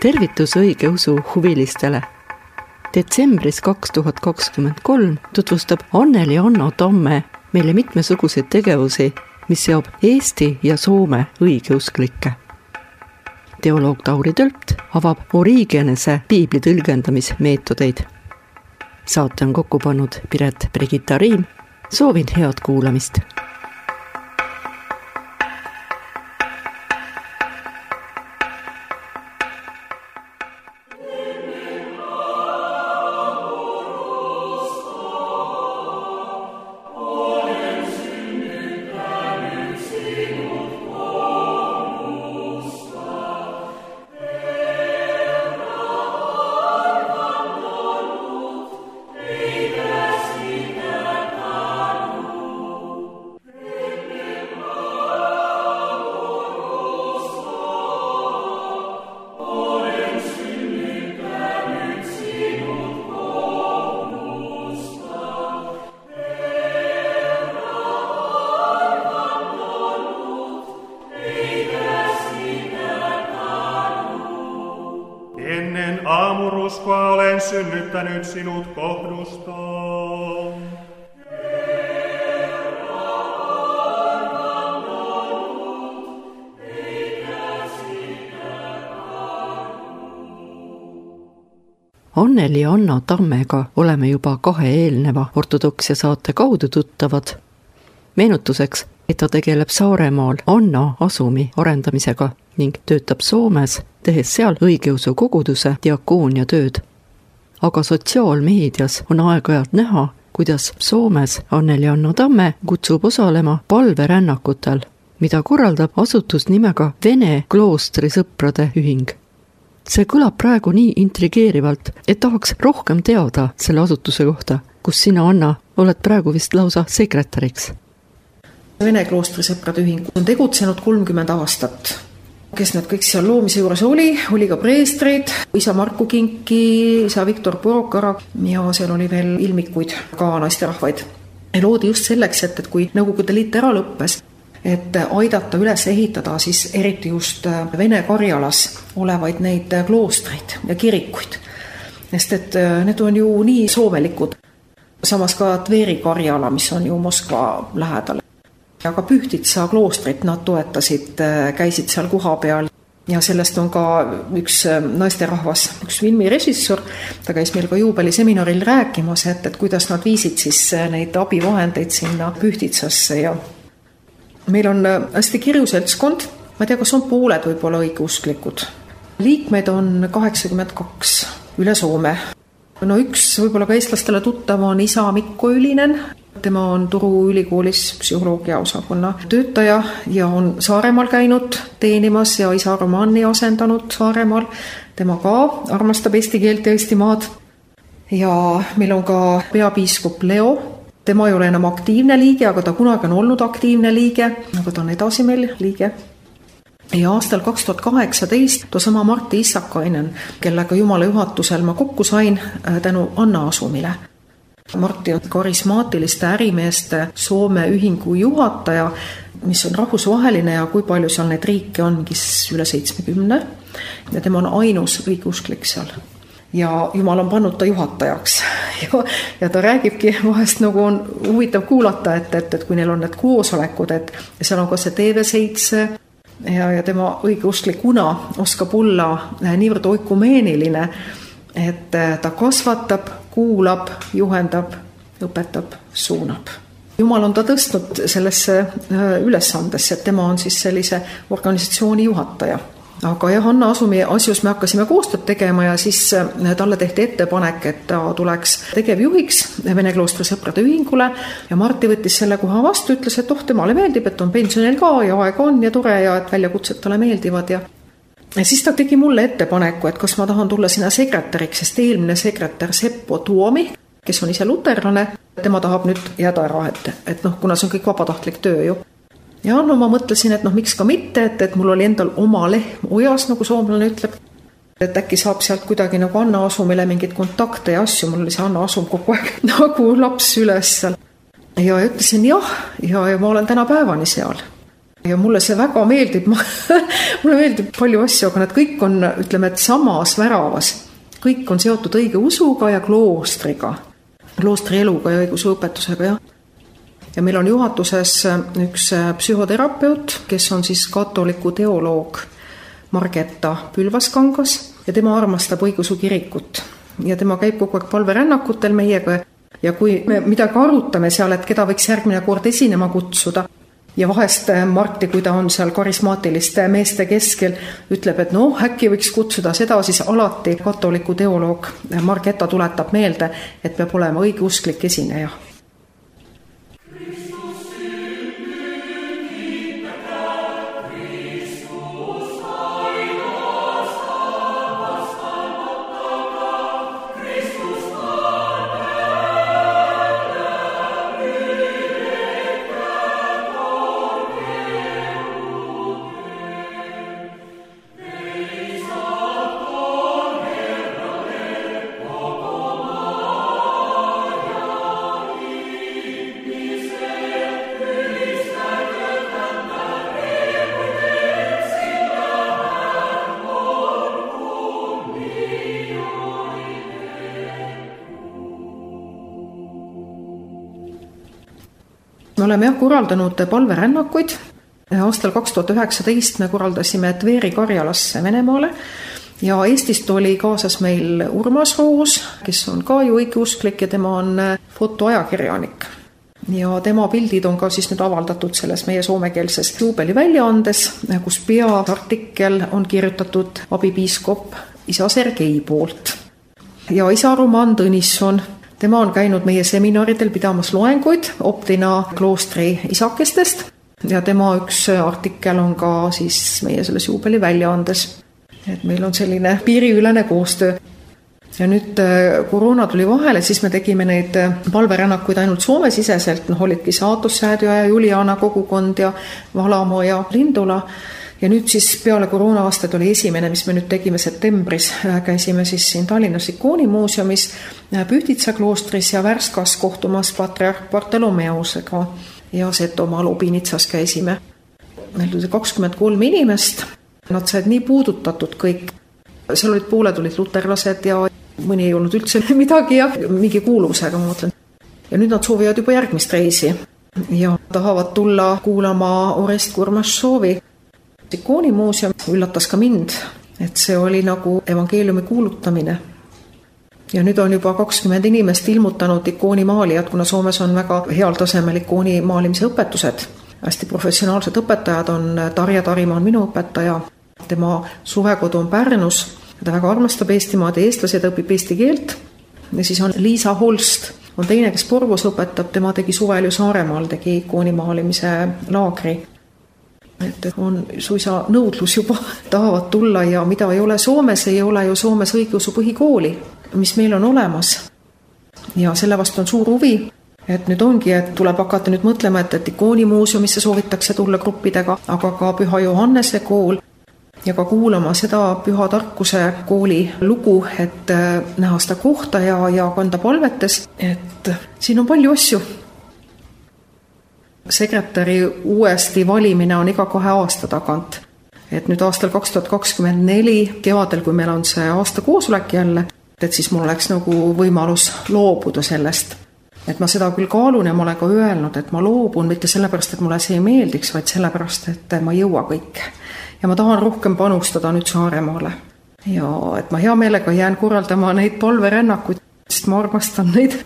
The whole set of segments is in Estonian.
tervitus õigeusu huvilistele. detsembris kaks tuhat kakskümmend kolm tutvustab Anneli Anno Tamme meile mitmesuguseid tegevusi, mis seob Eesti ja Soome õigeusklikke. teoloog Tauri Tölpt avab Origenese piibli tõlgendamismeetodeid. saate on kokku pannud Piret Brigitta Riim. soovin head kuulamist Ennen aamuruskoa olen synnyttänyt sinut kohdusta. Anneli Anna Tammega oleme juba kahe eelneva ortodoksia saate kaudu tuttavad. meenutuseks, et ta tegeleb Saaremaal Anna asumi arendamisega ning töötab Soomes, tehes seal õigeusu koguduse diakoonia tööd. aga sotsiaalmeedias on aeg-ajalt näha, kuidas Soomes Anneli Anna Tamme kutsub osalema palverännakutel, mida korraldab asutus nimega Vene kloostri sõprade ühing see kõlab praegu nii intrigeerivalt, et tahaks rohkem teada selle asutuse kohta, kus sina, Anna, oled praegu vist lausa sekretäriks. Vene kloostri sõprade ühing on tegutsenud kolmkümmend aastat. Kes need kõik seal loomise juures oli, oli ka preestreid, isa Marku Kinki, isa Viktor Porokara ja seal oli veel ilmikuid, ka naisterahvaid. loodi just selleks, et, et kui Nõukogude Liit ära lõppes, et aidata üles ehitada siis eriti just Vene Karjalas olevaid neid kloostreid ja kirikuid. sest et need on ju nii soomelikud. samas ka Tveri Karjala, mis on ju Moskva lähedal. Aga Pühtitsa kloostrit nad toetasid, käisid seal kohapeal ja sellest on ka üks naisterahvas, üks filmirežissöör, ta käis meil ka juubeliseminaril rääkimas, et, et kuidas nad viisid siis neid abivahendeid sinna Pühtitsasse ja meil on hästi kirju seltskond, ma ei tea, kas on pooled võib-olla õigeusklikud. liikmeid on kaheksakümmend kaks üle Soome. no üks võib-olla ka eestlastele tuttav on isa Mikko Ülinen, tema on Turu ülikoolis psühholoogia osakonna töötaja ja on Saaremaal käinud teenimas ja isa Romani asendanud Saaremaal. tema ka armastab eesti keelt ja Eestimaad. ja meil on ka peapiiskop Leo tema ei ole enam aktiivne liige, aga ta kunagi on olnud aktiivne liige, aga ta on edasi meil liige. ja aastal kaks tuhat kaheksateist toosama Martti Issakainen, kellega Jumala juhatusel ma kokku sain äh, tänu Anna asumile. Martti on karismaatiliste ärimeeste Soome ühingu juhataja, mis on rahvusvaheline ja kui palju seal neid riike on, mingis üle seitsmekümne. ja tema on ainus õigeusklik seal ja jumal on pannud ta juhatajaks. ja, ja ta räägibki vahest nagu on huvitav kuulata, et, et, et kui neil on need koosolekud, et seal on ka see TV7 ja, ja tema õigeusklikuna oskab olla niivõrd oikumeeniline, et ta kasvatab, kuulab, juhendab, õpetab, suunab. Jumal on ta tõstnud sellesse ülesandesse, et tema on siis sellise organisatsiooni juhataja. Aga jah, Hanna Asumi asjus me hakkasime koostööd tegema ja siis äh, talle tehti ettepanek, et ta tuleks tegevjuhiks Vene kloostri sõprade ühingule ja Martti võttis selle koha vastu, ütles, et oh, temale meeldib, et on pensionil ka ja aega on ja tore ja et väljakutsed talle meeldivad ja siis ta tegi mulle ettepaneku, et kas ma tahan tulla sinna sekretäriks, sest eelmine sekretär Seppo Tuomi, kes on ise luterlane, tema tahab nüüd jääda ära, et, et noh, kuna see on kõik vabatahtlik töö ju ja no ma mõtlesin, et noh, miks ka mitte, et, et mul oli endal oma lehm ojas, nagu soomlane ütleb. et äkki saab sealt kuidagi nagu Anna Asumile mingeid kontakte ja asju, mul oli see Anna Asum kogu aeg nagu laps üles seal. ja ütlesin jah, ja, ja ma olen tänapäevani seal. Ja mulle see väga meeldib, mulle meeldib palju asju, aga nad kõik on, ütleme, et samas väravas. kõik on seotud õigeusuga ja kloostriga, kloostri eluga ja õigeusuõpetusega, jah. ja meil on juhatuses üks psühhoterapeut, kes on siis katoliku teoloog Margeta Pülvaskangas ja tema armastab õigeusu kirikut ja tema käib kogu aeg palverännakutel meiega ja kui me midagi arutame seal, et keda võiks järgmine kord esinema kutsuda, ja vahest äh, Marti, kui ta on seal karismaatiliste meeste keskel, ütleb, et noh, äkki võiks kutsuda seda, siis alati katoliku teoloog. Margeta tuletab meelde, et peab olema õigeusklik esineja oleme jah korraldanud palverännakuid, aastal kaks tuhat üheksateist me korraldasime Tveri Karjalasse Venemaale ja Eestist oli kaasas meil Urmas Roos, kes on ka ju õigeusklik ja tema on fotoajakirjanik. ja tema pildid on ka siis nüüd avaldatud selles meie soomekeelses juubeliväljaandes, kus peaartikkel on kirjutatud abipiiskop isa Sergei poolt. ja isa Roman Tõnisson tema on käinud meie seminaridel pidamas loenguid Optina kloostri isakestest ja tema üks artikkel on ka siis meie selles juubeliväljaandes. et meil on selline piiriülene koostöö. ja nüüd äh, koroona tuli vahele, siis me tegime neid äh, palverännakuid ainult Soome-siseselt, noh olidki Saatussäädja ja Juliana kogukond ja Valamaa ja Lindula ja nüüd siis peale koroona-aastaid oli esimene, mis me nüüd tegime septembris, käisime siis siin Tallinnas ikoonimuuseumis, Pühtitsa kloostris ja Värskas kohtumas patriarh Bartolomeusega ja Setomaa Lubinitsas käisime. meil tuli kakskümmend kolm inimest, nad said nii puudutatud kõik, seal olid, pooled olid luterlased ja mõni ei olnud üldse midagi ja mingi kuuluvusega, ma mõtlen. ja nüüd nad soovivad juba järgmist reisi. Ja tahavad tulla kuulama Orest Kurmašovi ikoonimuuseum üllatas ka mind, et see oli nagu evangeeliumi kuulutamine. ja nüüd on juba kakskümmend inimest ilmutanud ikoonimaalijad, kuna Soomes on väga heal tasemel ikooni maalimise õpetused. hästi professionaalsed õpetajad on, Tarja Tarimaa on minu õpetaja, tema suvekodu on Pärnus, ta väga armastab Eestimaad ja eestlased, õpib eesti keelt. ja siis on Liisa Holst, on teine, kes Porvos õpetab, tema tegi suvel ju Saaremaal, tegi ikooni maalimise laagri et on suisa nõudlus juba, tahavad tulla ja mida ei ole Soomes, ei ole ju Soomes õigeusu põhikooli, mis meil on olemas. ja selle vastu on suur huvi, et nüüd ongi, et tuleb hakata nüüd mõtlema, et, et ikoonimuuseumisse soovitakse tulla gruppidega, aga ka Püha Johannese kool ja ka kuulama seda Püha Tarkuse kooli lugu, et äh, näha seda kohta ja, ja kanda palvetes, et siin on palju asju sekretäri uuesti valimine on iga kahe aasta tagant. et nüüd aastal kaks tuhat kakskümmend neli, kevadel, kui meil on see aastakoosolek jälle, et siis mul oleks nagu võimalus loobuda sellest. et ma seda küll kaalun ja ma olen ka öelnud, et ma loobun mitte sellepärast, et mulle see ei meeldiks, vaid sellepärast, et ma ei jõua kõike. ja ma tahan rohkem panustada nüüd Saaremaale. ja et ma hea meelega jään korraldama neid palverännakuid, sest ma armastan neid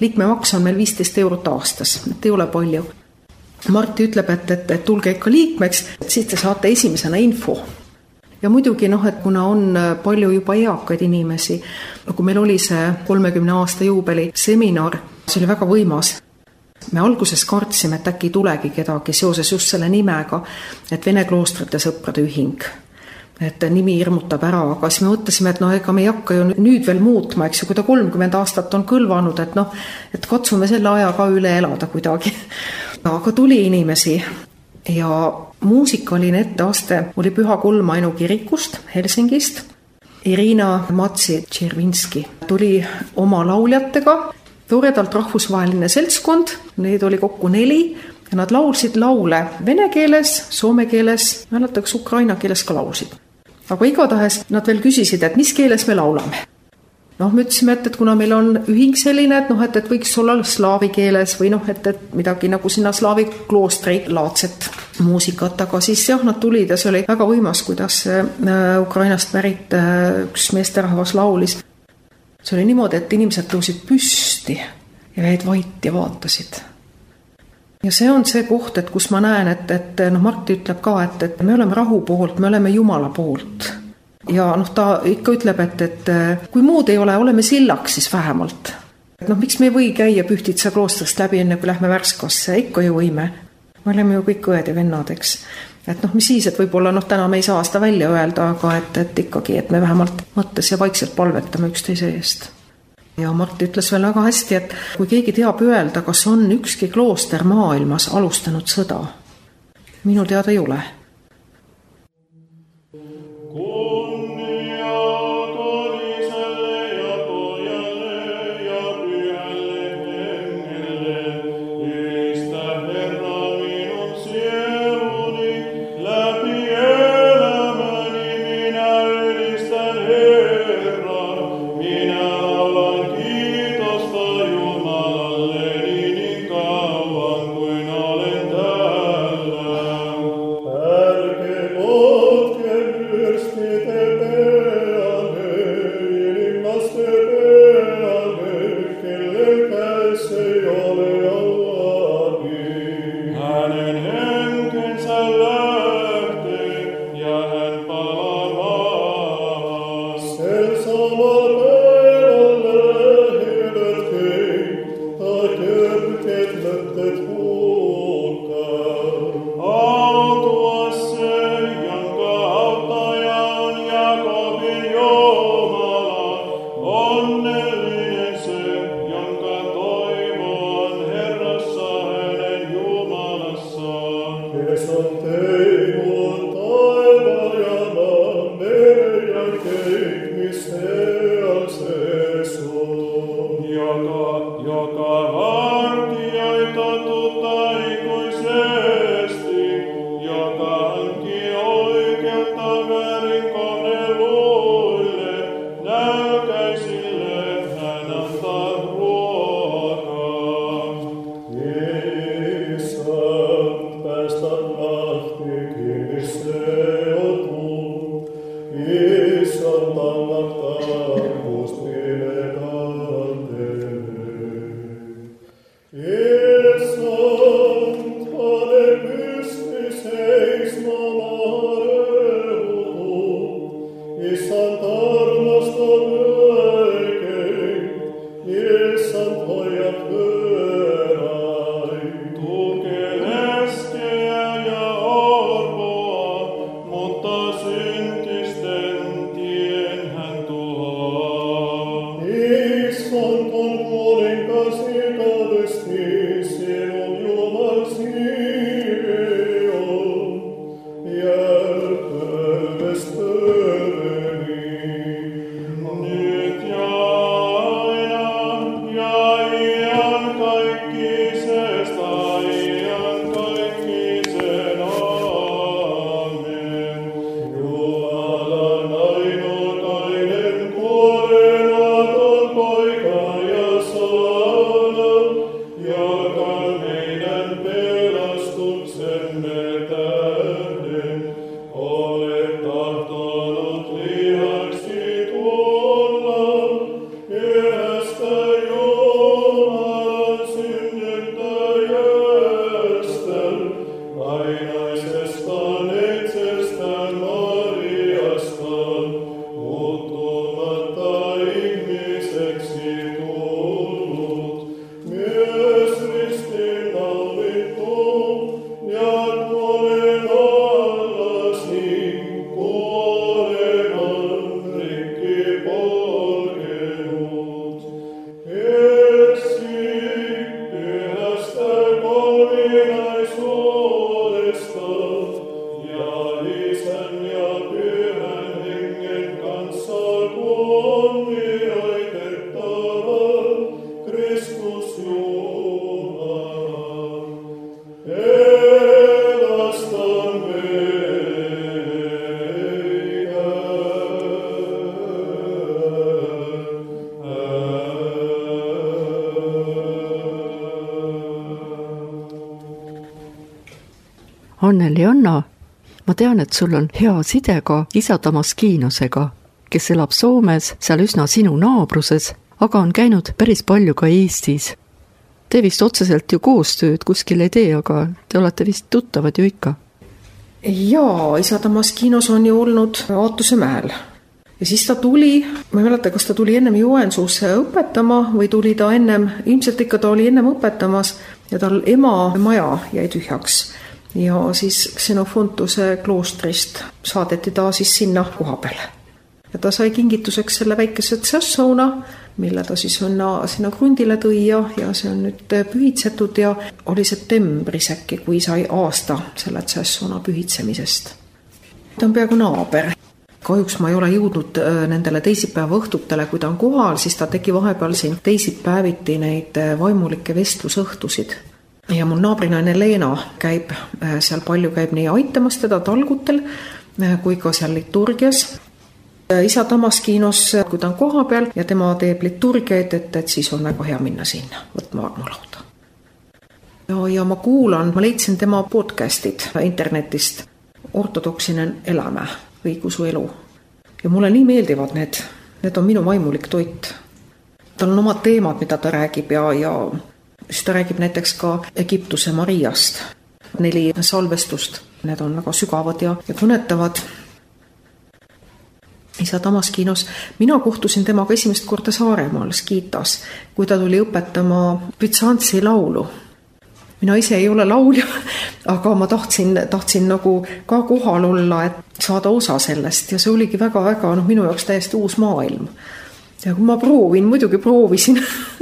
liikmemaks on meil viisteist eurot aastas, et ei ole palju. Marti ütleb, et, et, et tulge ikka liikmeks, siis te saate esimesena info ja muidugi noh, et kuna on palju juba eakaid inimesi, nagu meil oli see kolmekümne aasta juubeli seminar, see oli väga võimas me alguses kartsime, et äkki ei tulegi kedagi seoses just selle nimega, et Vene kloostrite sõprade ühing. Et nimi hirmutab ära, aga siis me mõtlesime, et noh, ega me ei hakka ju nüüd veel muutma, eks ju, kui ta kolmkümmend aastat on kõlvanud, et noh, et katsume selle aja ka üle elada kuidagi. aga tuli inimesi ja muusikaline etteaste oli Püha Kolmainu kirikust Helsingist. Irina Matsi-Tšervinski tuli oma lauljatega toredalt rahvusvaheline seltskond, neid oli kokku neli ja nad laulsid laule vene keeles, soome keeles, mäletan, kas ukraina keeles ka laulsid. Aga igatahes nad veel küsisid, et mis keeles me laulame. noh, me ütlesime, et, et kuna meil on ühing selline, et noh, et, et võiks olla slaavi keeles või noh, et, et midagi nagu sinna slaavi kloostri laadset muusikat, aga siis jah, nad tulid ja see oli väga võimas, kuidas äh, Ukrainast pärit äh, üks meesterahvas laulis see oli niimoodi, et inimesed tõusid püsti ja jäid vait ja vaatasid. Ja see on see koht, et kus ma näen, et, et noh, Marti ütleb ka, et, et me oleme rahu poolt, me oleme Jumala poolt. ja noh, ta ikka ütleb, et, et kui muud ei ole, oleme sillaks siis vähemalt. et noh, miks me ei või käia Pühtitsa kloostrist läbi, enne kui lähme Värskasse, ikka ju võime. me oleme ju kõik õed ja vennad, eks et noh, mis siis, et võib-olla noh, täna me ei saa seda välja öelda, aga et, et ikkagi, et me vähemalt mõttes ja vaikselt palvetame üksteise eest. Ja Martti ütles veel väga hästi, et kui keegi teab öelda, kas on ükski klooster maailmas alustanud sõda, minu teada ei ole take me. Ma tean, et sul on hea side ka isa Damaskinosega, kes elab Soomes, seal üsna sinu naabruses, aga on käinud päris palju ka Eestis. Te vist otseselt ju koostööd kuskil ei tee, aga te olete vist tuttavad ju ikka? jaa, isa Damaskinos on ju olnud Aatuse mäel ja siis ta tuli, ma ei mäleta, kas ta tuli ennem Joensuusse õpetama või tuli ta ennem, ilmselt ikka ta oli ennem õpetamas ja tal ema maja jäi tühjaks. Ja siis Xenofontuse kloostrist saadeti ta siis sinna koha peale. ja ta sai kingituseks selle väikese tšassauna, mille ta siis sinna, sinna krundile tõi ja, ja see on nüüd pühitsetud ja oli septembris äkki, kui sai aasta selle tšassauna pühitsemisest. ta on peaaegu naaber kahjuks ma ei ole jõudnud äh, nendele teisipäeva õhtutele, kui ta on kohal, siis ta tegi vahepeal siin teisipäeviti neid äh, vaimulikke vestlusõhtusid. Ja mul naabrinaine Leena käib äh, seal palju, käib nii aitamas teda talgutel kui ka seal liturgias. isa Damaskinos, kui ta on kohapeal ja tema teeb liturgiaid, et, et siis on väga hea minna sinna võtma armulauda. ja, ja ma kuulan, ma leidsin tema podcast'id internetist, ortodoksina elame õigeusu elu. ja mulle nii meeldivad need, need on minu vaimulik toit. tal on omad teemad, mida ta räägib ja, ja siis ta räägib näiteks ka Egiptuse Mariast, neli salvestust, need on väga sügavad ja, ja kõnetavad. isa Damaskinos, mina kohtusin temaga esimest korda Saaremaal Skitas, kui ta tuli õpetama Bütsantsi laulu. Mina ise ei ole laulja, aga ma tahtsin, tahtsin nagu ka kohal olla, et saada osa sellest. Ja see oligi väga-väga noh, minu jaoks täiesti uus maailm. Ja kui ma proovin, muidugi proovisin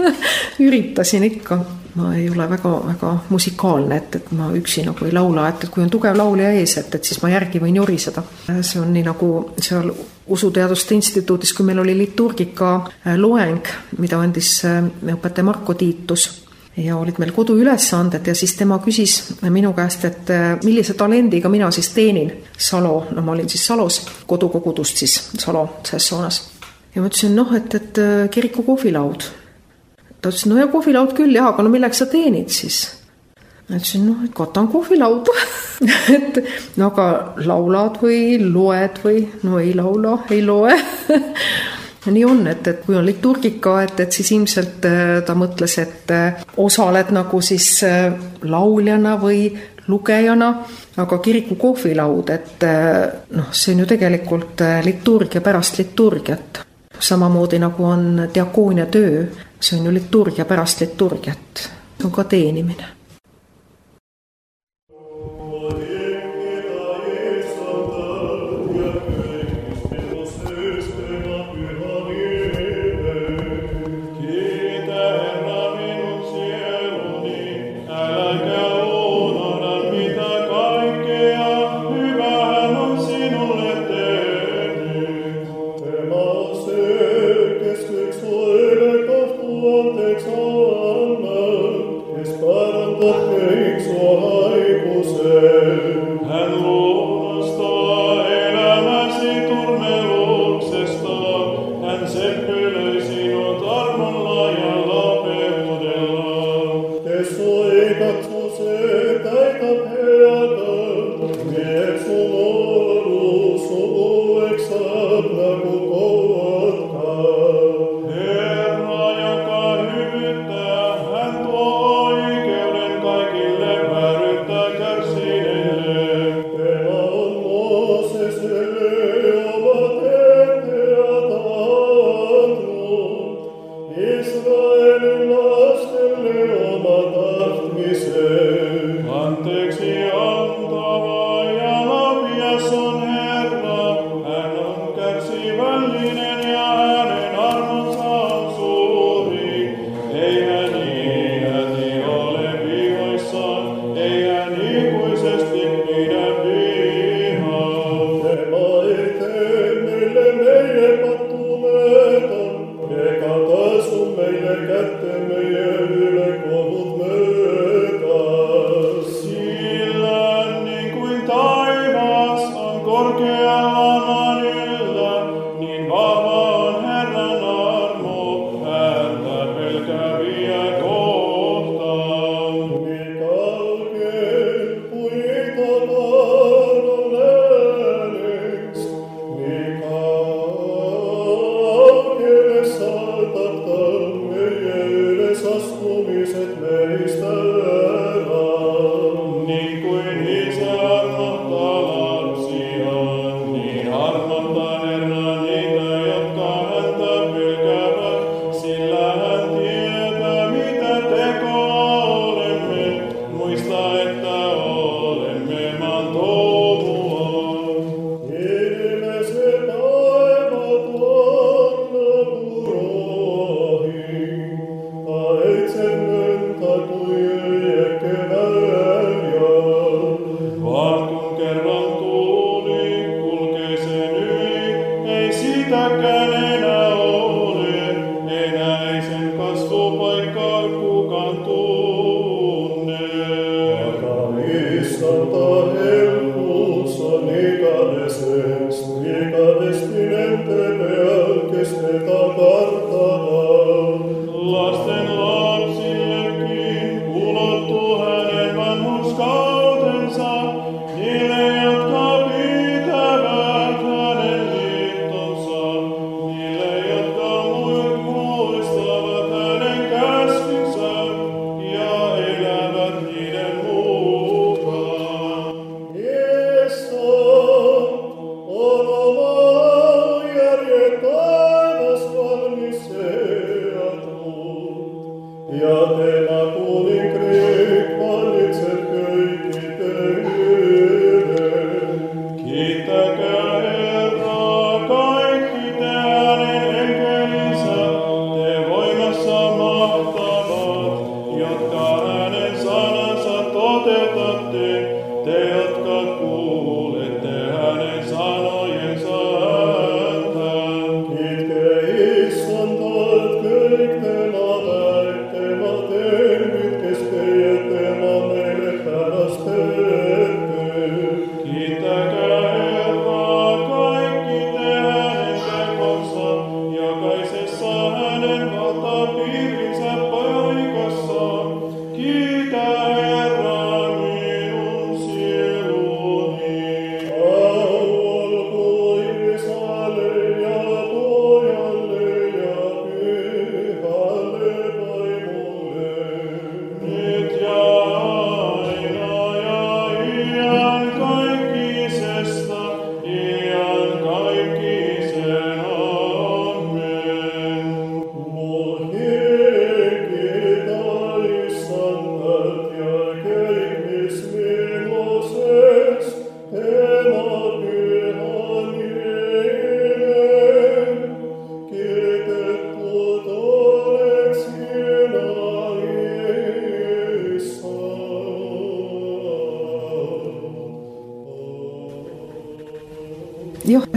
üritasin ikka, ma ei ole väga-väga musikaalne, et, et ma üksi nagu ei laula, et, et kui on tugev laulja ees, et, et siis ma järgi võin joriseda. see on nii nagu seal Usuteaduste Instituudis, kui meil oli liturgika loeng, mida andis äh, õpetaja Marko Tiitus ja olid meil koduülesanded ja siis tema küsis minu käest, et äh, millise talendiga mina siis teenin Salo, no ma olin siis Salos, kodukogudust siis Salo sessoonas. Ja ma ütlesin noh, et, et äh, kiriku kohvilaud. ta ütles, no ja kohvilaud küll jah, aga no milleks sa teenid siis? ma ütlesin, noh, et katan kohvilauda et no aga laulad või loed või no ei laula, ei loe nii on, et, et kui on liturgika, et, et siis ilmselt äh, ta mõtles, et äh, osaled nagu siis lauljana või lugejana, aga kiriku kohvilaud, et noh, see on ju tegelikult liturgia pärast liturgiat. Samamoodi nagu on diakoonia töö, see on ju liturgia pärast liturgiat, see on ka teenimine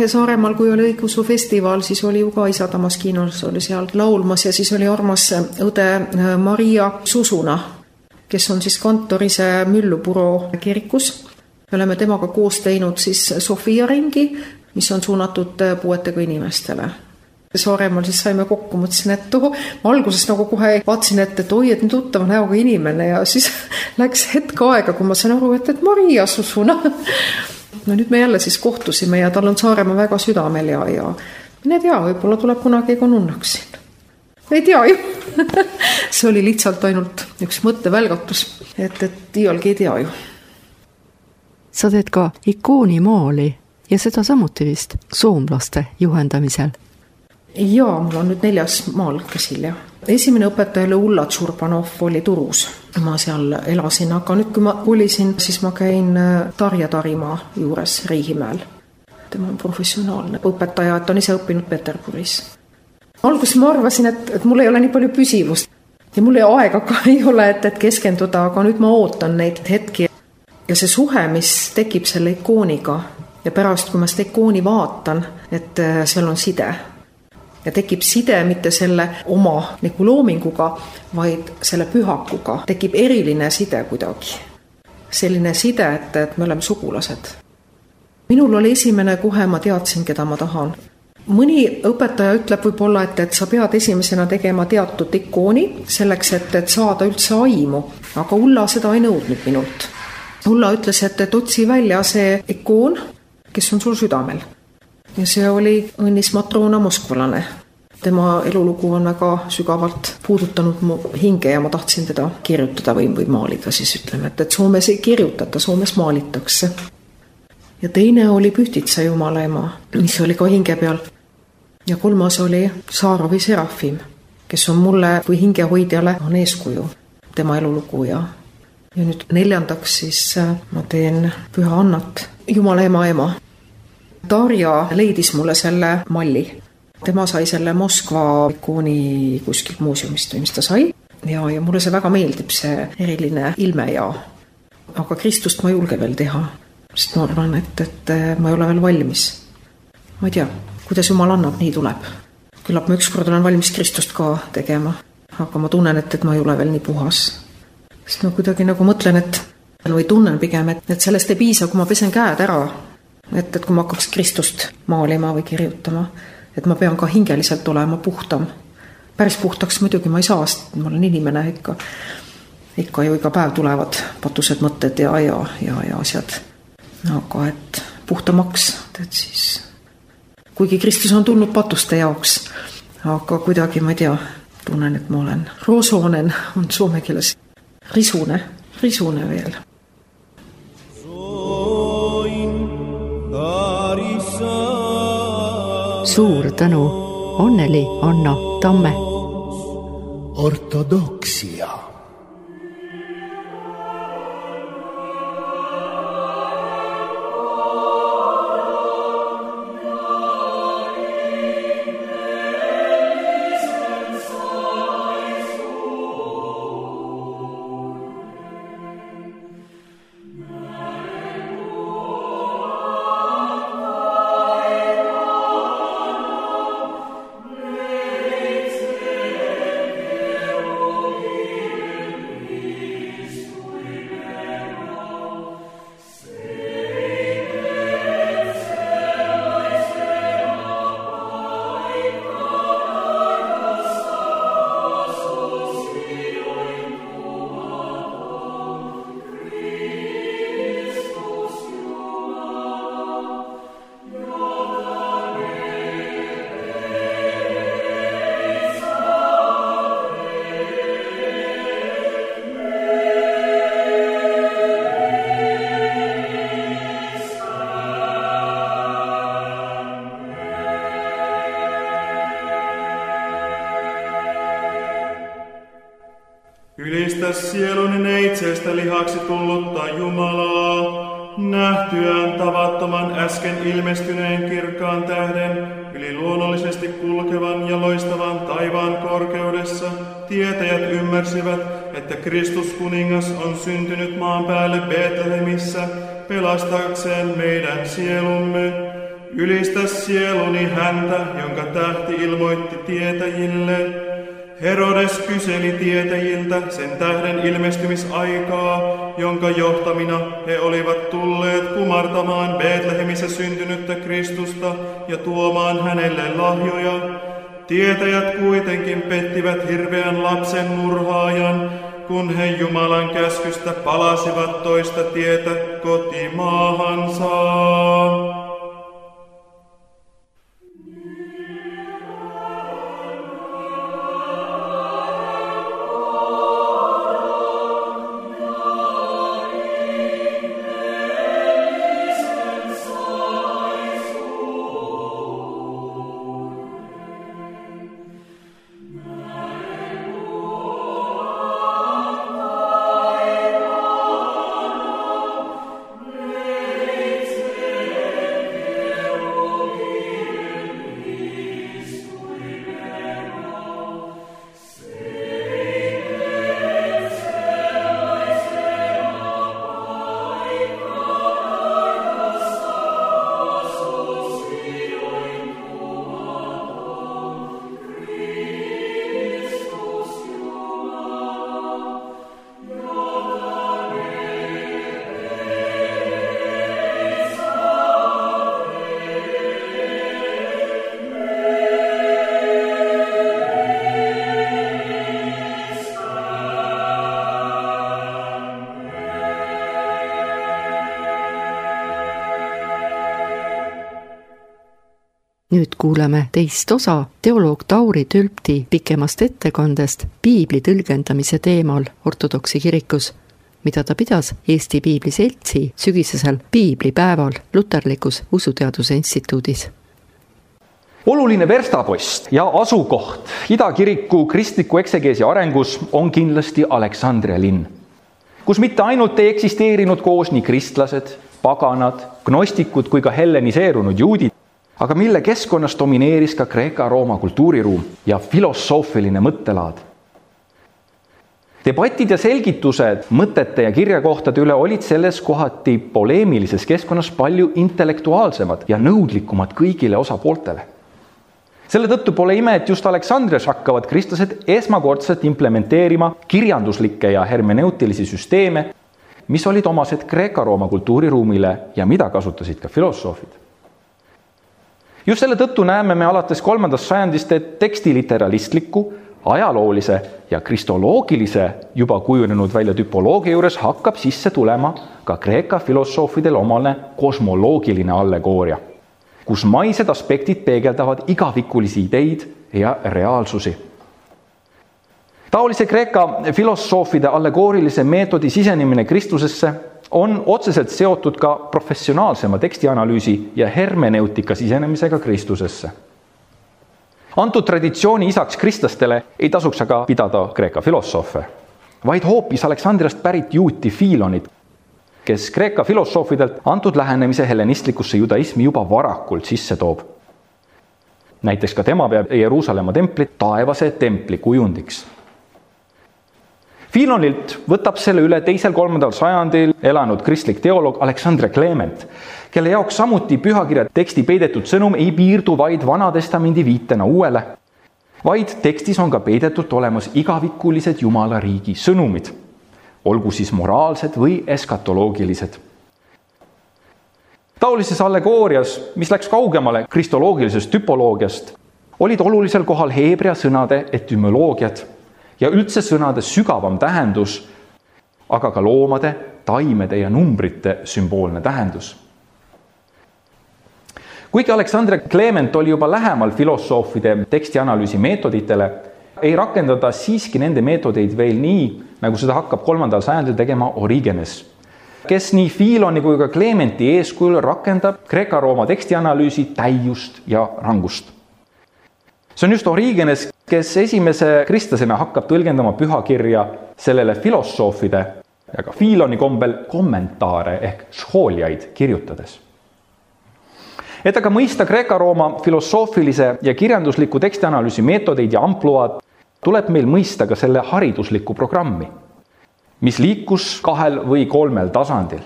Saaremaal, kui oli õigusufestival, siis oli ju ka isa Damaskinos oli seal laulmas ja siis oli armas õde äh, Maria Susuna, kes on siis kantoris äh, Müllupuro kirikus. me oleme temaga koos teinud siis Sofia ringi, mis on suunatud äh, puuetega inimestele Saaremaal siis saime kokku, mõtlesin, et oo, ma alguses nagu kohe vaatasin, et, et oi, et tuttava näoga inimene ja siis läks hetk aega, kui ma sain aru, et, et Maria Susuna. No nüüd me jälle siis kohtusime ja tal on Saaremaa väga südamel ja, ja mine tea, võib-olla tuleb kunagi ka nunnaks siin. ei tea ju. see oli lihtsalt ainult üks mõttevälgatus, et, et iialgi ei tea ju sa teed ka ikoonimaali ja seda samuti vist soomlaste juhendamisel. jaa, mul on nüüd neljas maal käsil jah. Esimene õpetaja oli Ulla Tšurbanov, oli Turus. ma seal elasin, aga nüüd, kui ma kolisin, siis ma käin äh, Tarja Tarimaa juures Riihimäel. tema on professionaalne õpetaja, et on ise õppinud Peterburis. alguses ma arvasin, et, et mul ei ole nii palju püsivust ja mul aega ka ei ole, et, et keskenduda, aga nüüd ma ootan neid hetki ja see suhe, mis tekib selle ikooniga ja pärast, kui ma seda ikooni vaatan, et äh, seal on side ja tekib side mitte selle oma nagu loominguga, vaid selle pühakuga, tekib eriline side kuidagi. selline side, et, et me oleme sugulased. minul oli esimene kohe, ma teadsin, keda ma tahan. mõni õpetaja ütleb võib-olla, et, et sa pead esimesena tegema teatud ikooni selleks, et, et saada üldse aimu, aga Ulla seda ei nõudnud minult Ulla ütles, et, et otsi välja see ikoon, kes on sul südamel. Ja see oli õnnis Matrona Moskvalane. tema elulugu on väga sügavalt puudutanud mu hinge ja ma tahtsin teda kirjutada või, või maalida siis ütleme, et, et Soomes ei kirjutata, Soomes maalitakse. ja teine oli Pühtitsa jumala ema, mis oli ka hinge peal. ja kolmas oli Saarovi Serafim, kes on mulle kui hingehoidjale on eeskuju, tema elulugu ja ja nüüd neljandaks siis ma teen Püha Annat, Jumala ema ema. Darja leidis mulle selle malli. tema sai selle Moskva ikooni kuskilt muuseumist või mis ta sai ja, ja mulle see väga meeldib, see eriline ilme ja aga Kristust ma ei julge veel teha. sest ma arvan, et, et ma ei ole veel valmis. ma ei tea, kuidas Jumal annab, nii tuleb. küllap ma ükskord olen valmis Kristust ka tegema, aga ma tunnen, et, et ma ei ole veel nii puhas. sest ma kuidagi nagu mõtlen, et või tunnen pigem, et, et sellest ei piisa, kui ma pesen käed ära. Et, et kui ma hakkaks Kristust maalima või kirjutama, et ma pean ka hingeliselt olema puhtam. päris puhtaks muidugi ma ei saa, sest ma olen inimene ikka ikka ju iga päev tulevad patused mõtted ja, ja, ja, ja asjad. aga et puhtamaks, et siis kuigi Kristus on tulnud patuste jaoks, aga kuidagi ma ei tea, tunnen, et ma olen roosonen, on soome keeles risune, risune veel suur tänu, Anneli Anna Tamme. ortodoksia Ylistä sieluni neitseestä lihaksi tullutta Jumalaa, nähtyään tavattoman äsken ilmestyneen kirkkaan tähden, yli luonnollisesti kulkevan ja loistavan taivaan korkeudessa, tietäjät ymmärsivät, että Kristus kuningas on syntynyt maan päälle Betlehemissä pelastaakseen meidän sielumme. Ylistä sieluni häntä, jonka tähti ilmoitti tietäjille, Herodes kyseli tietäjiltä sen tähden ilmestymisaikaa, jonka johtamina he olivat tulleet kumartamaan Betlehemissä syntynyttä Kristusta ja tuomaan hänelle lahjoja. Tietäjät kuitenkin pettivät hirveän lapsen murhaajan, kun he Jumalan käskystä palasivat toista tietä kotimaahansa. Kuuleme teist osa teoloog Tauri Tülpti pikemast ettekandest piibli tõlgendamise teemal ortodoksi kirikus, mida ta pidas Eesti Piibli Seltsi sügisesel piiblipäeval Luterlikus Usuteaduse Instituudis. Oluline verstapost ja asukoht Ida kiriku kristliku eksegeesi arengus on kindlasti Aleksandria linn, kus mitte ainult ei eksisteerinud koos nii kristlased, paganad, gnostikud kui ka helleniseerunud juudid, aga mille keskkonnas domineeris ka Kreeka-Rooma kultuuriruum ja filosoofiline mõttelaad. debatid ja selgitused mõtete ja kirjakohtade üle olid selles kohati poleemilises keskkonnas palju intellektuaalsemad ja nõudlikumad kõigile osapooltele. selle tõttu pole ime, et just Aleksandrias hakkavad kristlased esmakordselt implementeerima kirjanduslikke ja hermeneutilisi süsteeme, mis olid omased Kreeka-Rooma kultuuriruumile ja mida kasutasid ka filosoofid just selle tõttu näeme me alates kolmandast sajandist, et teksti literalistliku, ajaloolise ja kristoloogilise juba kujunenud välja tüpoloogia juures hakkab sisse tulema ka Kreeka filosoofidel omane kosmoloogiline allegooria, kus maised aspektid peegeldavad igavikulisi ideid ja reaalsusi. Taolise Kreeka filosoofide allegoorilise meetodi sisenemine Kristusesse on otseselt seotud ka professionaalsema tekstianalüüsi ja hermeneutika sisenemisega Kristusesse. antud traditsiooni isaks kristlastele ei tasuks aga pidada Kreeka filosoofe, vaid hoopis Aleksandriast pärit juuti Filonit, kes Kreeka filosoofidelt antud lähenemise helenistlikusse judaismi juba varakult sisse toob. näiteks ka tema peab Jeruusalemma templit taevase templi kujundiks Filonilt võtab selle üle teisel-kolmandal sajandil elanud kristlik teoloog Aleksandr Clement, kelle jaoks samuti pühakirja teksti peidetud sõnum ei piirdu vaid Vana-testamendi viitena uuele, vaid tekstis on ka peidetult olemas igavikulised Jumala riigi sõnumid, olgu siis moraalsed või eskatoloogilised. Taolises allegoorias, mis läks kaugemale kristoloogilisest tüpoloogiast, olid olulisel kohal heebrea sõnade etümoloogiad ja üldse sõnade sügavam tähendus, aga ka loomade, taimede ja numbrite sümboolne tähendus. kuigi Aleksandr Clement oli juba lähemal filosoofide tekstianalüüsi meetoditele, ei rakenda ta siiski nende meetodeid veel nii, nagu seda hakkab kolmandal sajandil tegema Origenes, kes nii Filoni kui ka Clementi eeskujul rakendab Kreeka-Rooma tekstianalüüsi täiust ja rangust. see on just Origenes, kes esimese kristlasena hakkab tõlgendama pühakirja sellele filosoofide ja ka Filoni kombel kommentaare ehk schooliaid kirjutades. et aga mõista Kreeka-Rooma filosoofilise ja kirjandusliku tekstianalüüsi meetodeid ja ampluaad, tuleb meil mõista ka selle hariduslikku programmi, mis liikus kahel või kolmel tasandil.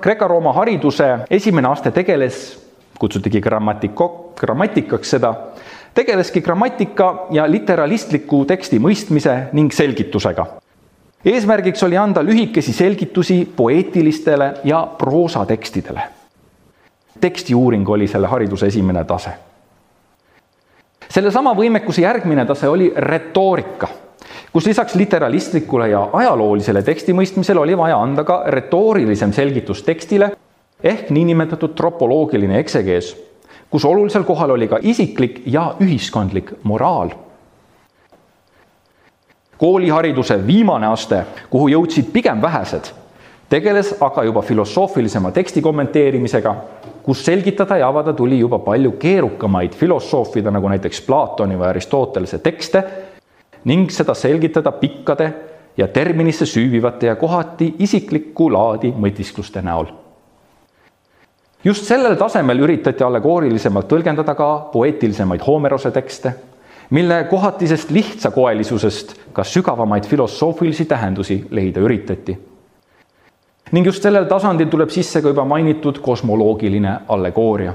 Kreeka-Rooma hariduse esimene aste tegeles, kutsutigi grammatiko, grammatikaks seda, tegeleski grammatika ja literalistliku teksti mõistmise ning selgitusega. eesmärgiks oli anda lühikesi selgitusi poeetilistele ja proosatekstidele. tekstiuuring oli selle hariduse esimene tase. sellesama võimekuse järgmine tase oli retoorika, kus lisaks literalistlikule ja ajaloolisele teksti mõistmisele oli vaja anda ka retoorilisem selgitus tekstile ehk niinimetatud tropoloogiline eksegees kus olulisel kohal oli ka isiklik ja ühiskondlik moraal. koolihariduse viimane aste, kuhu jõudsid pigem vähesed, tegeles aga juba filosoofilisema teksti kommenteerimisega, kus selgitada ja avada tuli juba palju keerukamaid filosoofide, nagu näiteks Platoni või Aristotelese tekste ning seda selgitada pikkade ja terminisse süüvivate ja kohati isiklikku laadi mõtiskluste näol just sellel tasemel üritati allegoorilisemalt tõlgendada ka poeetilisemaid Homerose tekste, mille kohatisest lihtsakoelisusest ka sügavamaid filosoofilisi tähendusi leida üritati. ning just sellel tasandil tuleb sisse ka juba mainitud kosmoloogiline allegooria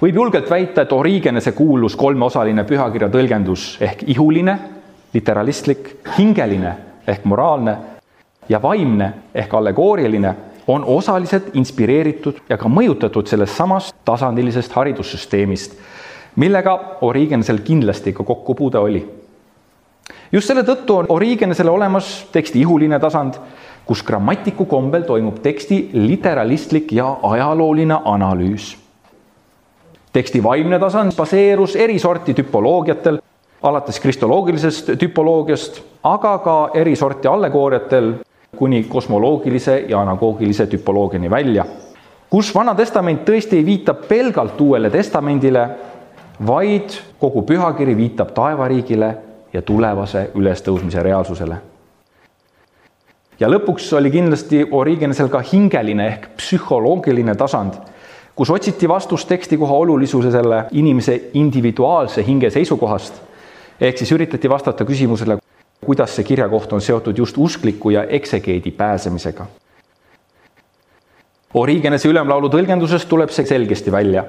võib julgelt väita, et Origenese kuulus kolmeosaline pühakirja tõlgendus ehk ihuline, literalistlik, hingeline ehk moraalne ja vaimne ehk allegooriline on osaliselt inspireeritud ja ka mõjutatud sellest samast tasandilisest haridussüsteemist, millega Origenesel kindlasti ka kokkupuude oli. just selle tõttu on Origenesele olemas teksti ihuline tasand, kus grammatiku kombel toimub teksti literalistlik ja ajalooline analüüs teksti vaimne tasand baseerus eri sorti tüpoloogiatel, alates kristoloogilisest tüpoloogiast, aga ka eri sorti allegooriatel kuni kosmoloogilise ja anagoogilise tüpoloogiani välja. kus Vana Testament tõesti ei viita pelgalt Uuele Testamendile, vaid kogu pühakiri viitab taevariigile ja tulevase ülestõusmise reaalsusele. ja lõpuks oli kindlasti Origenesel ka hingeline ehk psühholoogiline tasand, kus otsiti vastust tekstikoha olulisusele inimese individuaalse hinge seisukohast, ehk siis üritati vastata küsimusele, kuidas see kirjakoht on seotud just uskliku ja eksegeedi pääsemisega. Origenese ülemlaulu tõlgendusest tuleb see selgesti välja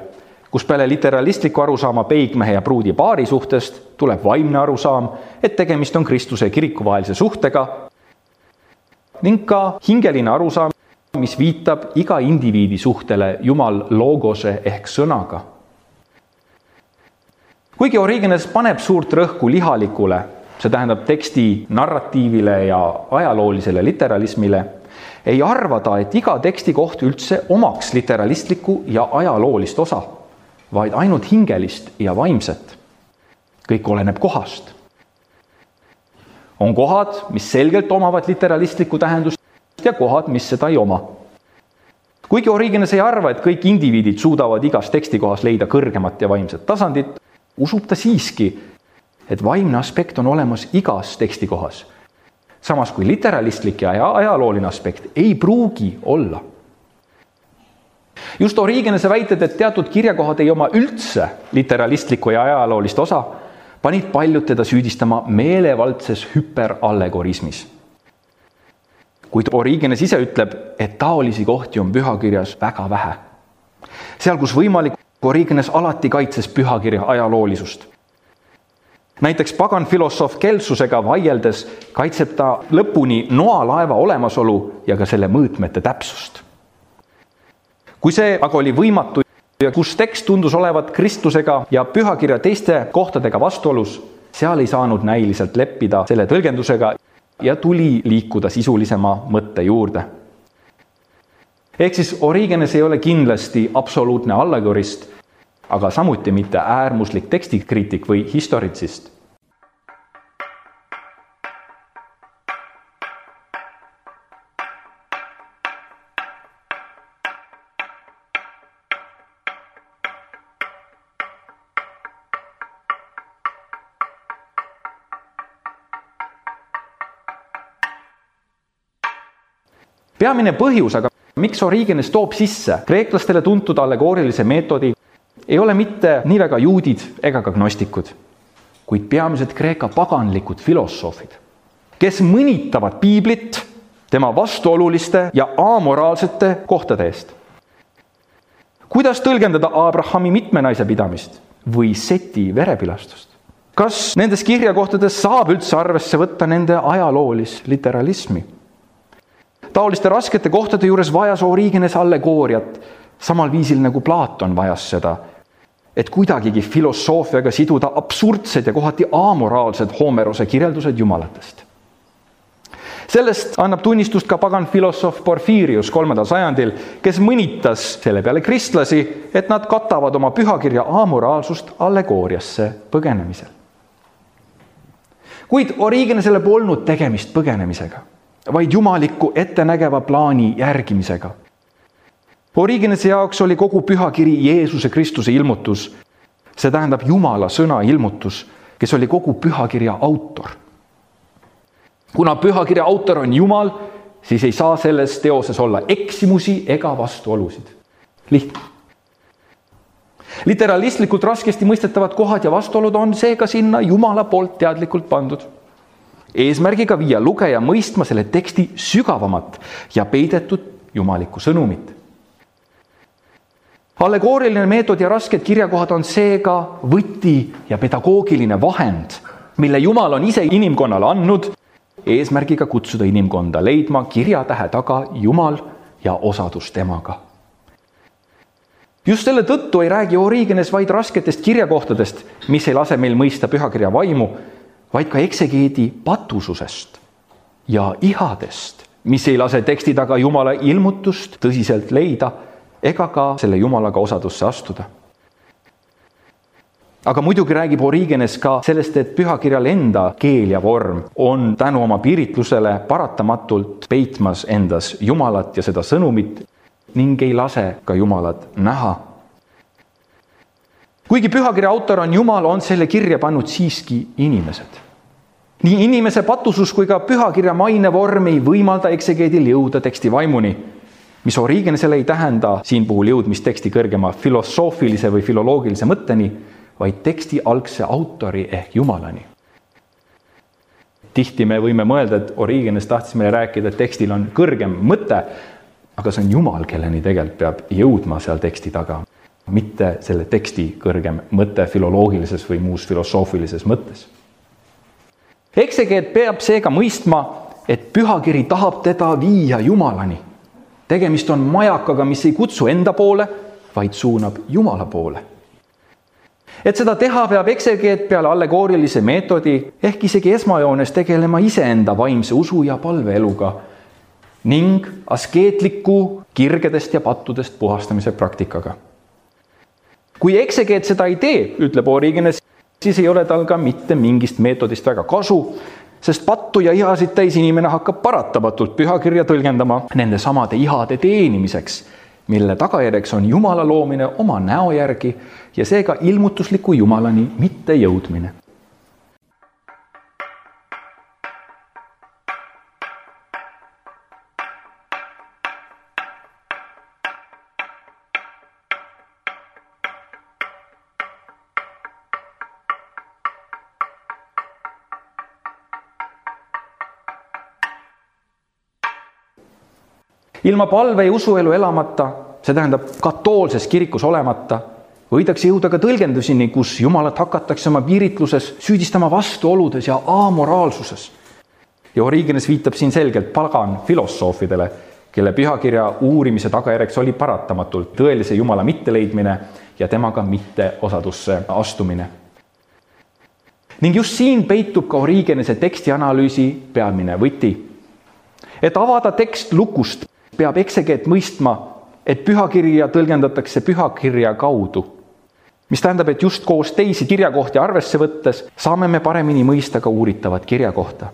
kus peale literalistliku arusaama peigmehe ja pruudi paari suhtest tuleb vaimne arusaam, et tegemist on Kristuse ja kiriku vahelise suhtega ning ka hingeline arusaam, mis viitab iga indiviidi suhtele Jumal logose ehk sõnaga. kuigi Origenes paneb suurt rõhku lihalikule, see tähendab teksti narratiivile ja ajaloolisele literalismile, ei arva ta, et iga teksti koht üldse omaks literalistlikku ja ajaloolist osa vaid ainult hingelist ja vaimset. kõik oleneb kohast. on kohad, mis selgelt omavad literalistlikku tähendust ja kohad, mis seda ei oma. kuigi Origenes ei arva, et kõik indiviidid suudavad igas tekstikohas leida kõrgemat ja vaimset tasandit, usub ta siiski, et vaimne aspekt on olemas igas tekstikohas. samas kui literalistlik ja ajalooline aspekt ei pruugi olla just Origenese väited, et teatud kirjakohad ei oma üldse literalistlikku ja ajaloolist osa, panid paljud teda süüdistama meelevaldses hüperallegorismis. Kuid Origenes ise ütleb, et taolisi kohti on pühakirjas väga vähe. seal, kus võimalik, Origenes alati kaitses pühakirja ajaloolisust näiteks pagan filosoof Kelsusega vaieldes kaitseb ta lõpuni noalaeva olemasolu ja ka selle mõõtmete täpsust kui see aga oli võimatu ja kus tekst tundus olevat Kristusega ja pühakirja teiste kohtadega vastuolus, seal ei saanud näiliselt leppida selle tõlgendusega ja tuli liikuda sisulisema mõtte juurde. ehk siis Origenes ei ole kindlasti absoluutne allegorist, aga samuti mitte äärmuslik tekstikriitik või historitsist peamine põhjus aga, miks Origenes toob sisse kreeklastele tuntud allegoorilise meetodi, ei ole mitte nii väga juudid ega ka gnostikud, kuid peamiselt Kreeka paganlikud filosoofid, kes mõnitavad piiblit tema vastuoluliste ja amoraalsete kohtade eest. kuidas tõlgendada Abrahami mitme naise pidamist või Seti verepilastust? kas nendes kirjakohtades saab üldse arvesse võtta nende ajaloolist literalismi? Taoliste raskete kohtade juures vajas Origenes allegooriat, samal viisil nagu Platon vajas seda, et kuidagigi filosoofiaga siduda absurdsed ja kohati amoraalsed Homerose kirjeldused jumalatest. sellest annab tunnistust ka pagan filosoof Porfirius kolmandal sajandil, kes mõnitas selle peale kristlasi, et nad katavad oma pühakirja amoraalsust allegooriasse põgenemisel. kuid Origenesele polnud tegemist põgenemisega vaid jumaliku ettenägeva plaani järgimisega. Originese jaoks oli kogu pühakiri Jeesuse Kristuse ilmutus, see tähendab Jumala sõna ilmutus, kes oli kogu pühakirja autor. kuna pühakirja autor on Jumal, siis ei saa selles teoses olla eksimusi ega vastuolusid. lihtne. literalistlikult raskesti mõistetavad kohad ja vastuolud on seega sinna Jumala poolt teadlikult pandud eesmärgiga viia lugeja mõistma selle teksti sügavamat ja peidetud jumalikku sõnumit. allegooriline meetod ja rasked kirjakohad on seega võti ja pedagoogiline vahend, mille Jumal on ise inimkonnale andnud, eesmärgiga kutsuda inimkonda leidma kirjatähe taga Jumal ja osadus temaga just selle tõttu ei räägi Origenes vaid rasketest kirjakohtadest, mis ei lase meil mõista pühakirja vaimu, vaid ka eksegeedi patususest ja ihadest, mis ei lase teksti taga Jumala ilmutust tõsiselt leida ega ka selle Jumalaga osadusse astuda. aga muidugi räägib Origenes ka sellest, et pühakirjal enda keel ja vorm on tänu oma piiritlusele paratamatult peitmas endas Jumalat ja seda sõnumit, ning ei lase ka Jumalat näha. Kuigi pühakirja autor on Jumal, on selle kirja pannud siiski inimesed. nii inimese patusus kui ka pühakirja maine vorm ei võimalda eksegeedil jõuda teksti vaimuni, mis Origenesele ei tähenda siin puhul jõudmist teksti kõrgema filosoofilise või filoloogilise mõtteni, vaid teksti algse autori ehk Jumalani tihti me võime mõelda, et Origenes tahtis meile rääkida, et tekstil on kõrgem mõte, aga see on Jumal, kelleni tegelikult peab jõudma seal teksti taga, mitte selle teksti kõrgem mõte filoloogilises või muus filosoofilises mõttes. eksegeet peab seega mõistma, et pühakiri tahab teda viia Jumalani. tegemist on majakaga, mis ei kutsu enda poole, vaid suunab Jumala poole et seda teha, peab eksegeet peale allegoorilise meetodi ehk isegi esmajoones tegelema iseenda vaimse usu ja palveeluga ning askeetliku kirgedest ja pattudest puhastamise praktikaga. Kui eksegeet seda ei tee, ütleb Origenes, siis ei ole tal ka mitte mingist meetodist väga kasu, sest pattu ja ihasid täis inimene hakkab paratamatult pühakirja tõlgendama nende samade ihade teenimiseks mille tagajärjeks on Jumala loomine oma näo järgi ja seega ilmutusliku Jumalani mittejõudmine. Ilma palve ja usuelu elamata, see tähendab katoolses kirikus olemata, võidakse jõuda ka tõlgenduseni, kus Jumalat hakatakse oma piiritluses süüdistama vastuoludes ja amoraalsuses. ja Origenes viitab siin selgelt pagan filosoofidele, kelle pühakirja uurimise tagajärjeks oli paratamatult tõelise Jumala mitteleidmine ja temaga mitteosadusse astumine. ning just siin peitub ka Origenese tekstianalüüsi peamine võti. et avada tekst lukust peab eksegeet mõistma, et pühakirja tõlgendatakse pühakirja kaudu. mis tähendab, et just koos teisi kirjakohti arvesse võttes saame me paremini mõista ka uuritavat kirjakohta.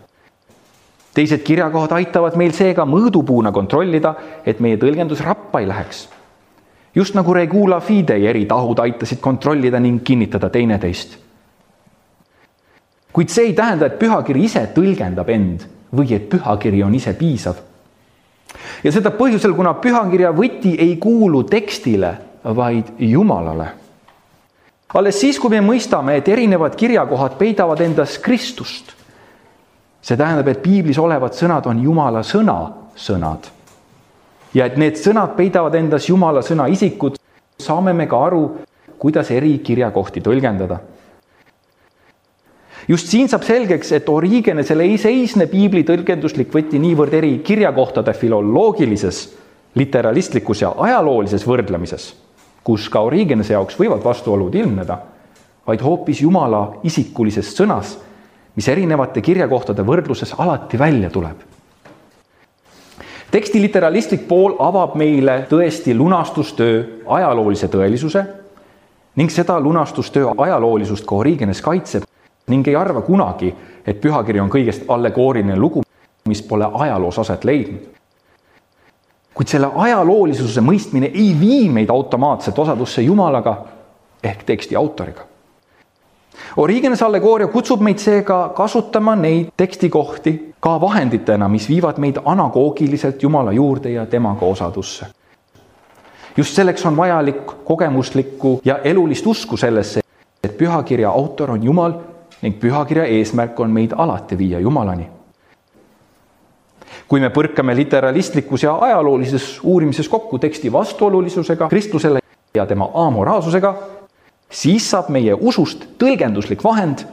teised kirjakohad aitavad meil seega mõõdupuuna kontrollida, et meie tõlgendus rappa ei läheks. just nagu Regula Fidei eritahud aitasid kontrollida ning kinnitada teineteist. kuid see ei tähenda, et pühakiri ise tõlgendab end või et pühakiri on ise piisav ja seda põhjusel, kuna pühakirja võti ei kuulu tekstile, vaid Jumalale. alles siis, kui me mõistame, et erinevad kirjakohad peidavad endas Kristust, see tähendab, et piiblis olevad sõnad on Jumala sõna sõnad. ja et need sõnad peidavad endas Jumala sõna isikud, saame me ka aru, kuidas eri kirjakohti tõlgendada just siin saab selgeks, et Origenesel ei seisne piibli tõlgenduslik võti niivõrd eri kirjakohtade filoloogilises, literalistlikus ja ajaloolises võrdlemises, kus ka Origenese jaoks võivad vastuolud ilmneda, vaid hoopis Jumala isikulises sõnas, mis erinevate kirjakohtade võrdluses alati välja tuleb. teksti literalistlik pool avab meile tõesti lunastustöö ajaloolise tõelisuse ning seda lunastustöö ajaloolisust ka Origenes kaitseb ning ei arva kunagi, et pühakiri on kõigest allegooriline lugu, mis pole ajaloos aset leidnud. kuid selle ajaloolisuse mõistmine ei vii meid automaatselt osadusse Jumalaga ehk teksti autoriga. Origenes allegooria kutsub meid seega kasutama neid tekstikohti ka vahenditena, mis viivad meid anagoogiliselt Jumala juurde ja temaga osadusse. just selleks on vajalik kogemuslikku ja elulist usku sellesse, et pühakirja autor on Jumal ning pühakirja eesmärk on meid alati viia Jumalani. kui me põrkame literalistlikus ja ajaloolises uurimises kokku teksti vastuolulisusega Kristlusele ja tema amoraalsusega, siis saab meie usust tõlgenduslik vahend,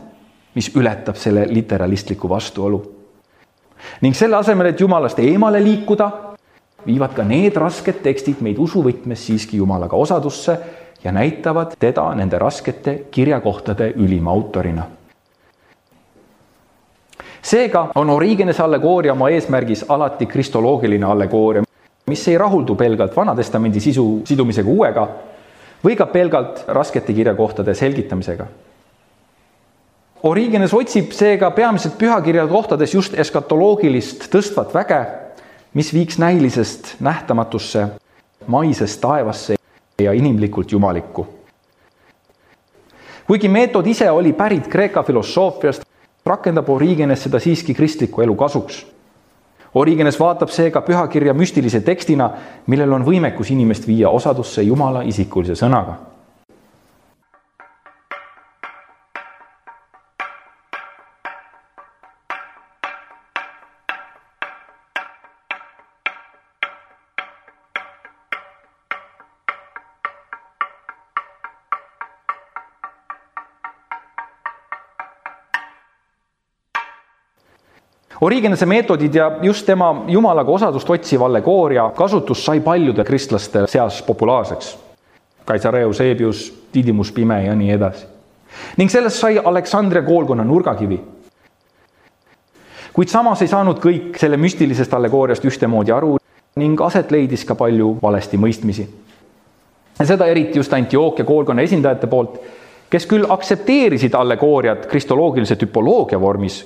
mis ületab selle literalistliku vastuolu. ning selle asemel, et Jumalast eemale liikuda, viivad ka need rasked tekstid meid usuvõtmes siiski Jumalaga osadusse ja näitavad teda nende raskete kirjakohtade ülima autorina seega on Origenese allegooria oma eesmärgis alati kristoloogiline allegooria, mis ei rahuldu pelgalt Vana-testamendi sisu sidumisega uuega või ka pelgalt raskete kirjakohtade selgitamisega. Origenes otsib seega peamiselt pühakirja kohtades just eskatoloogilist tõstvat väge, mis viiks näilisest nähtamatusse maisest taevasse ja inimlikult jumalikku. kuigi meetod ise oli pärit Kreeka filosoofiast, rakendab Origenes seda siiski kristliku elu kasuks. Origenes vaatab seega pühakirja müstilise tekstina, millel on võimekus inimest viia osadusse Jumala isikulise sõnaga Origenese meetodid ja just tema jumalaga osadust otsiv allegooria kasutus sai paljude kristlaste seas populaarseks. Kaisar Eusebius, Didymus Pime ja nii edasi. ning sellest sai Aleksandria koolkonna nurgakivi. kuid samas ei saanud kõik selle müstilisest allegooriast ühtemoodi aru ning aset leidis ka palju valesti mõistmisi. ja seda eriti just Antiookia koolkonna esindajate poolt, kes küll aktsepteerisid allegooriat kristoloogilise tüpoloogia vormis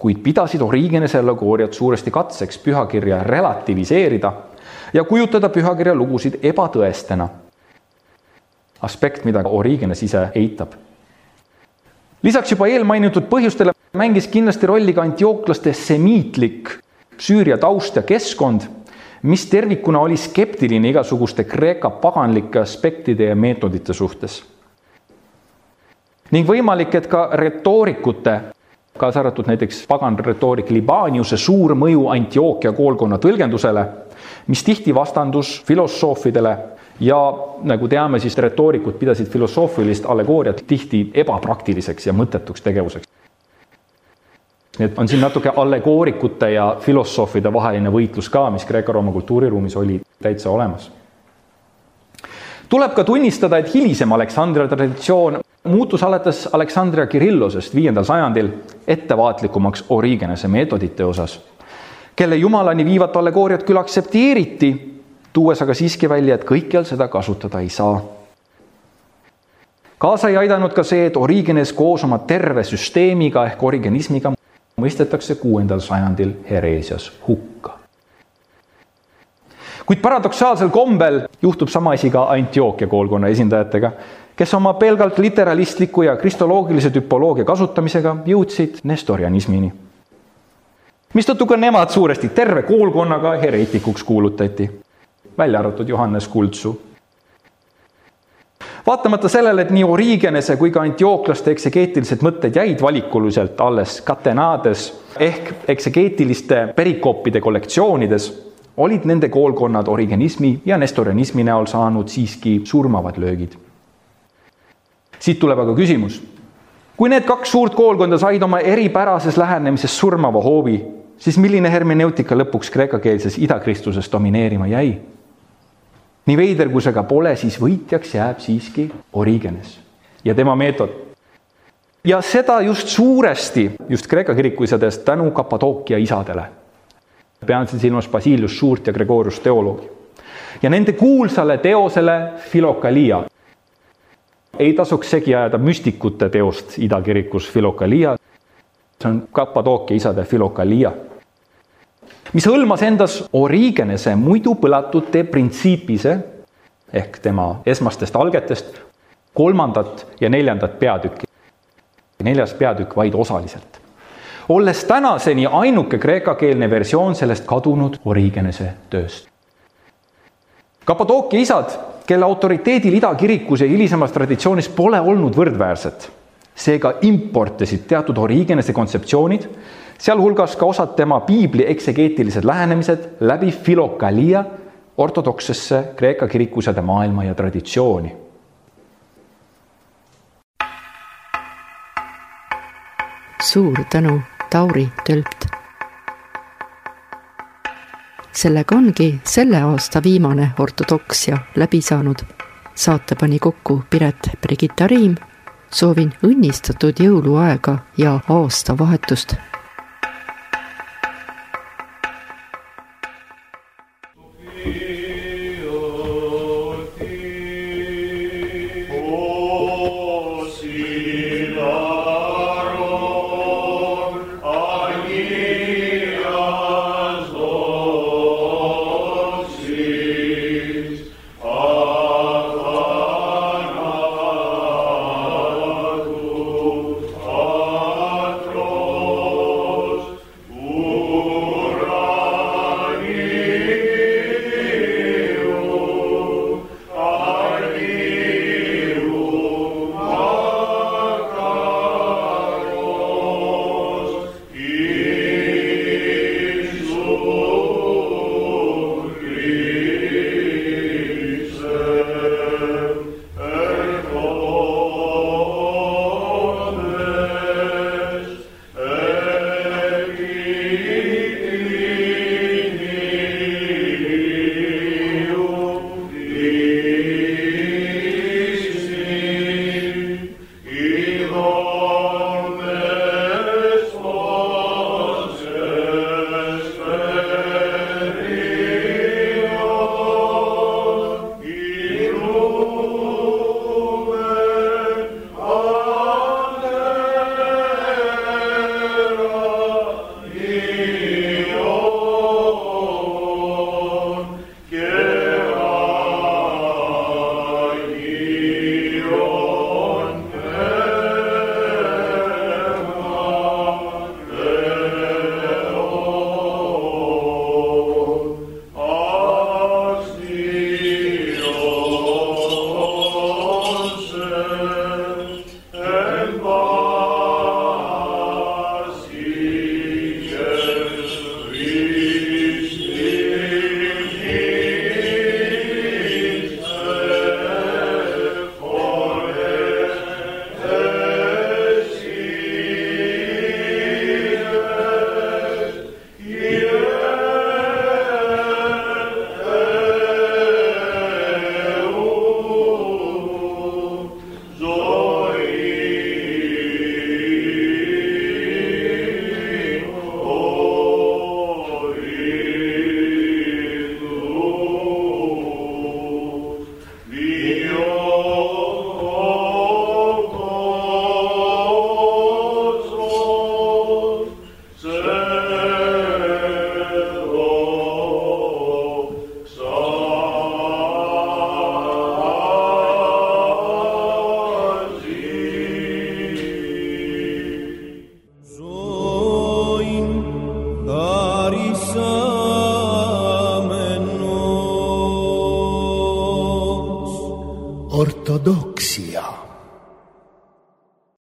kuid pidasid Origenese allegooriat suuresti katseks pühakirja relativiseerida ja kujutada pühakirja lugusid ebatõestena. aspekt, mida Origenes ise eitab. lisaks juba eelmainitud põhjustele mängis kindlasti rolli ka antiooklaste semiitlik Süüria taust ja keskkond, mis tervikuna oli skeptiline igasuguste Kreeka paganlike aspektide ja meetodite suhtes. ning võimalik, et ka retoorikute kaasa arvatud näiteks pagan retoorik Libaniuse suur mõju Antiookia koolkonna tõlgendusele, mis tihti vastandus filosoofidele ja nagu teame, siis retoorikud pidasid filosoofilist allegooriat tihti ebapraktiliseks ja mõttetuks tegevuseks. nii et on siin natuke allegoorikute ja filosoofide vaheline võitlus ka, mis Kreeka-Rooma kultuuriruumis oli täitsa olemas. tuleb ka tunnistada, et hilisem Aleksandria traditsioon muutus alates Aleksandria Kirillosest viiendal sajandil ettevaatlikumaks Origenese meetodite osas, kelle jumalani viivat allegooriat küll aktsepteeriti, tuues aga siiski välja, et kõikjal seda kasutada ei saa. kaasa ei aidanud ka see, et Origenes koos oma terve süsteemiga ehk origenismiga mõistetakse kuuendal sajandil Hereesias hukka. kuid paradoksaalsel kombel juhtub sama asi ka Antiookia koolkonna esindajatega kes oma pelgalt literalistliku ja kristoloogilise tüpoloogia kasutamisega jõudsid nestorianismini. mistõttu ka nemad suuresti terve koolkonnaga hereetikuks kuulutati, välja arvatud Johannes Kultsu. vaatamata sellele, et nii Origenese kui ka antiooklaste eksegeetilised mõtted jäid valikuliselt alles katenaades ehk eksegeetiliste perikoopide kollektsioonides, olid nende koolkonnad origenismi ja nestorianismi näol saanud siiski surmavad löögid siit tuleb aga küsimus. kui need kaks suurt koolkonda said oma eripärases lähenemises surmava hoovi, siis milline hermeneutika lõpuks kreekakeelses idakristluses domineerima jäi? nii veider, kui see ka pole, siis võitjaks jääb siiski Origenes ja tema meetod. ja seda just suuresti, just Kreeka kirikuisadest tänu Kapadookia isadele. pean siin silmas Basilius Suurt ja Gregorius teoloogi. ja nende kuulsale teosele Filokalia ei tasuks segi ajada müstikute teost idakirikus Filokalia. see on Kapadookia isade Filokalia, mis hõlmas endas Origenese muidu põlatud De Principise ehk tema esmastest algetest kolmandat ja neljandat peatükki. neljas peatükk vaid osaliselt. olles tänaseni ainuke kreekakeelne versioon sellest kadunud Origenese tööst. Kapadookia isad kelle autoriteedil idakirikus ja hilisemas traditsioonis pole olnud võrdväärsed. seega importisid teatud Origenese kontseptsioonid, sealhulgas ka osad tema piibli eksegeetilised lähenemised läbi filokalia ortodoksesse Kreeka kirikusade maailma ja traditsiooni suur tänu, Tauri Tölpt sellega ongi selle aasta viimane ortodoksia läbi saanud. saate pani kokku Piret Brigitta Riim. soovin õnnistatud jõuluaega ja aastavahetust